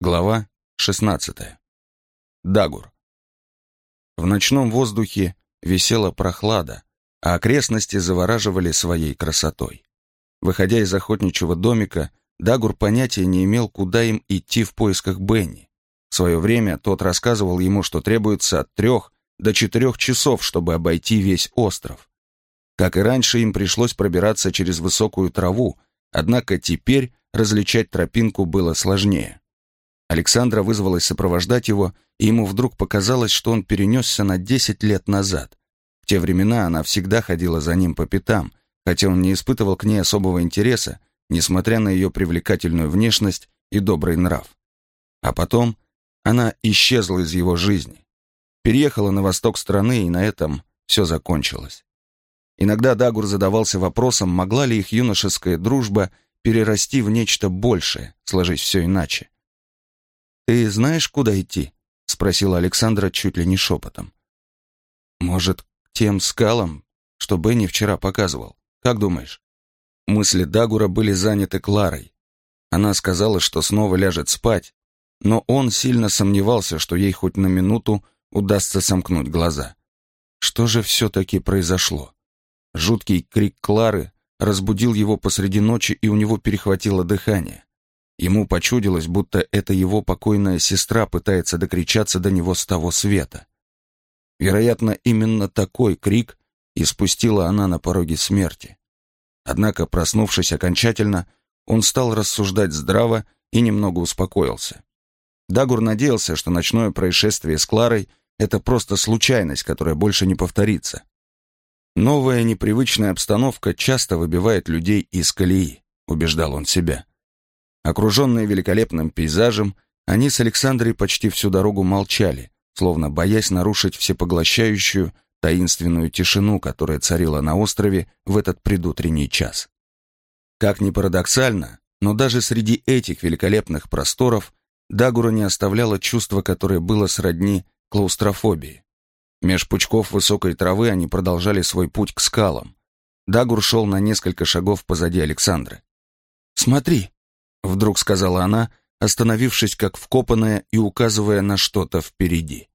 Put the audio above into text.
Глава 16. Дагур. В ночном воздухе висела прохлада, а окрестности завораживали своей красотой. Выходя из охотничьего домика, Дагур понятия не имел, куда им идти в поисках Бенни. В свое время тот рассказывал ему, что требуется от трех до четырех часов, чтобы обойти весь остров. Как и раньше, им пришлось пробираться через высокую траву, однако теперь различать тропинку было сложнее. Александра вызвалась сопровождать его, и ему вдруг показалось, что он перенесся на 10 лет назад. В те времена она всегда ходила за ним по пятам, хотя он не испытывал к ней особого интереса, несмотря на ее привлекательную внешность и добрый нрав. А потом она исчезла из его жизни. Переехала на восток страны, и на этом все закончилось. Иногда Дагур задавался вопросом, могла ли их юношеская дружба перерасти в нечто большее, сложить все иначе. «Ты знаешь, куда идти?» — спросила Александра чуть ли не шепотом. «Может, к тем скалам, что Бенни вчера показывал? Как думаешь?» Мысли Дагура были заняты Кларой. Она сказала, что снова ляжет спать, но он сильно сомневался, что ей хоть на минуту удастся сомкнуть глаза. Что же все-таки произошло? Жуткий крик Клары разбудил его посреди ночи, и у него перехватило дыхание. Ему почудилось, будто это его покойная сестра пытается докричаться до него с того света. Вероятно, именно такой крик испустила она на пороге смерти. Однако, проснувшись окончательно, он стал рассуждать здраво и немного успокоился. Дагур надеялся, что ночное происшествие с Кларой — это просто случайность, которая больше не повторится. Новая непривычная обстановка часто выбивает людей из колеи, убеждал он себя. Окруженные великолепным пейзажем, они с Александрой почти всю дорогу молчали, словно боясь нарушить всепоглощающую, таинственную тишину, которая царила на острове в этот предутренний час. Как ни парадоксально, но даже среди этих великолепных просторов Дагура не оставляло чувство, которое было сродни клаустрофобии. Меж пучков высокой травы они продолжали свой путь к скалам. Дагур шел на несколько шагов позади Александры. «Смотри!» Вдруг сказала она, остановившись как вкопанная и указывая на что-то впереди.